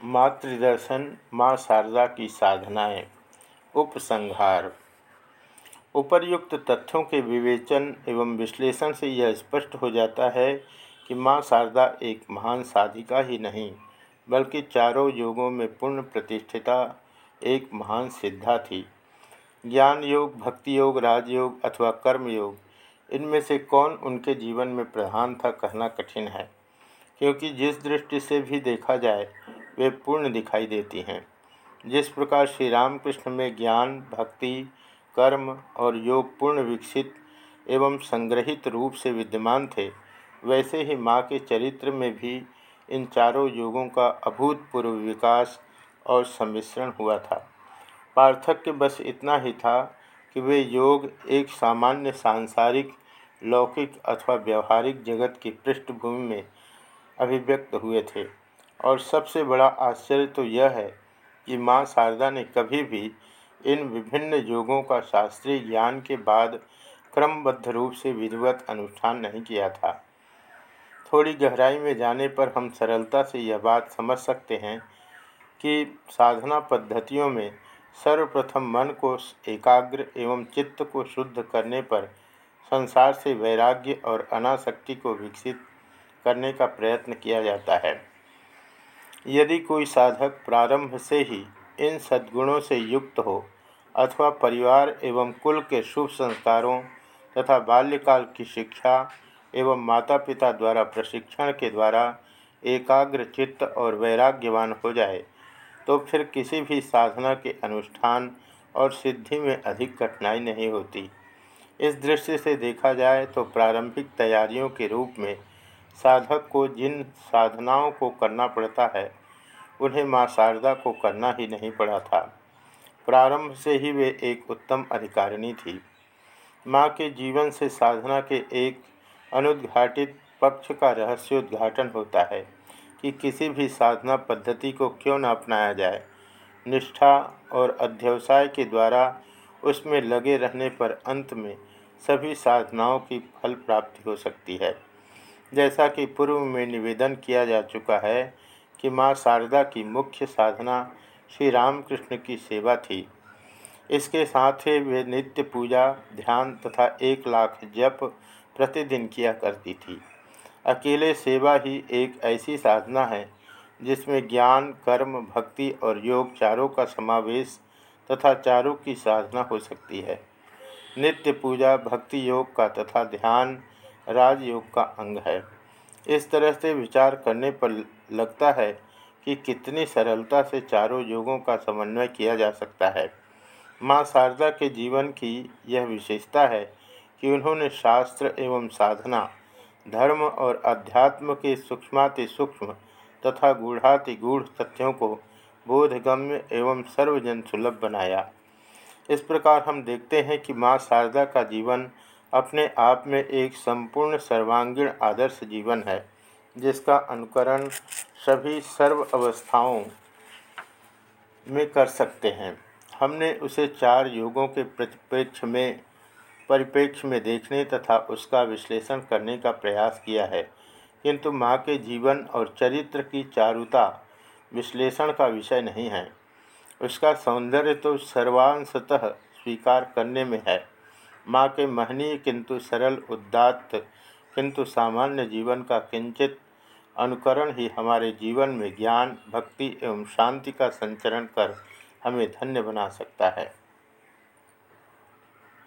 मातृदर्शन, माँ शारदा की साधनाएँ, उपसंहार। उपर्युक्त तथ्यों के विवेचन एवं विश्लेषण से यह स्पष्ट हो जाता है कि माँ शारदा एक महान साधिका ही नहीं, बल्कि चारों योगों में पूर्ण प्रतिष्ठिता एक महान सिद्धा थी। ज्ञान योग, भक्ति योग, राजयोग अथवा कर्म योग, इनमें से कौन उनके जीवन में प्रधान था कहना कठिन है, क्योंकि जिस दृष्टि से भी देखा जाए वे पूर्ण दिखाई देती हैं। जिस प्रकार श्री रामकृष्ण में ज्ञान, भक्ति, कर्म और योग पूर्ण विकसित एवं संग्रहित रूप से विद्यमान थे, वैसे ही माँ के चरित्र में भी इन चारों योगों का अभूतपूर्व विकास और सम्मिश्रण हुआ था। पार्थक्य बस इतना ही था कि वे योग एक सामान्य सांसारिक, लौकिक अथवा व्यवहारिक जगत की पृष्ठभूमि में अभिव्यक्त हुए थे। और सबसे बड़ा आश्चर्य तो यह है कि माँ शारदा ने कभी भी इन विभिन्न योगों का शास्त्रीय ज्ञान के बाद क्रमबद्ध रूप से विधिवत अनुष्ठान नहीं किया था। थोड़ी गहराई में जाने पर हम सरलता से यह बात समझ सकते हैं कि साधना पद्धतियों में सर्वप्रथम मन को एकाग्र एवं चित्त को शुद्ध करने पर संसार से वैराग्य और अनासक्ति को विकसित करने का प्रयत्न किया जाता है। यदि कोई साधक प्रारंभ से ही इन सद्गुणों से युक्त हो, अथवा परिवार एवं कुल के शुभ संस्कारों तथा बाल्यकाल की शिक्षा एवं माता पिता द्वारा प्रशिक्षण के द्वारा एकाग्र चित्त और वैराग्यवान हो जाए तो फिर किसी भी साधना के अनुष्ठान और सिद्धि में अधिक कठिनाई नहीं होती। इस दृष्टि से देखा जाए तो प्रारंभिक तैयारियों के रूप में साधक को जिन साधनाओं को करना पड़ता है, उन्हें माँ शारदा को करना ही नहीं पड़ा था। प्रारंभ से ही वे एक उत्तम अधिकारिणी थी। माँ के जीवन से साधना के एक अनुद्घाटित पक्ष का रहस्योद्घाटन होता है कि किसी भी साधना पद्धति को क्यों न अपनाया जाए। निष्ठा और अध्यवसाय के द्वारा उसमें लगे रहने पर अंत में सभी साधनाओं की फल प्राप्ति हो सकती है। जैसा कि पूर्व में निवेदन किया जा चुका है कि माँ शारदा की मुख्य साधना श्री रामकृष्ण की सेवा थी। इसके साथ ही वे नित्य पूजा, ध्यान तथा एक लाख जप प्रतिदिन किया करती थी। अकेले सेवा ही एक ऐसी साधना है जिसमें ज्ञान, कर्म, भक्ति और योग चारों का समावेश तथा चारों की साधना हो सकती है। नित्य पूजा, भक्ति योग का तथा ध्यान राजयोग का अंग है। इस तरह से विचार करने पर लगता है कि कितनी सरलता से चारों योगों का समन्वय किया जा सकता है। माँ शारदा के जीवन की यह विशेषता है कि उन्होंने शास्त्र एवं साधना, धर्म और अध्यात्म के सूक्ष्माति सूक्ष्म तथा गूढ़ाति गूढ़ तथ्यों को बोधगम्य एवं सर्वजन सुलभ बनाया। इस प्रकार हम देखते हैं कि माँ शारदा का जीवन अपने आप में एक संपूर्ण सर्वांगीण आदर्श जीवन है, जिसका अनुकरण सभी सर्व अवस्थाओं में कर सकते हैं। हमने उसे चार योगों के प्रतिपेक्ष में परिप्रेक्ष्य में देखने तथा उसका विश्लेषण करने का प्रयास किया है। किंतु माँ के जीवन और चरित्र की चारुता विश्लेषण का विषय नहीं है। उसका सौंदर्य तो सर्वांशतः स्वीकार करने में है। माँ के महनीय किंतु सरल, उदात्त, किंतु सामान्य जीवन का किंचित अनुकरण ही हमारे जीवन में ज्ञान, भक्ति एवं शांति का संचरण कर हमें धन्य बना सकता है।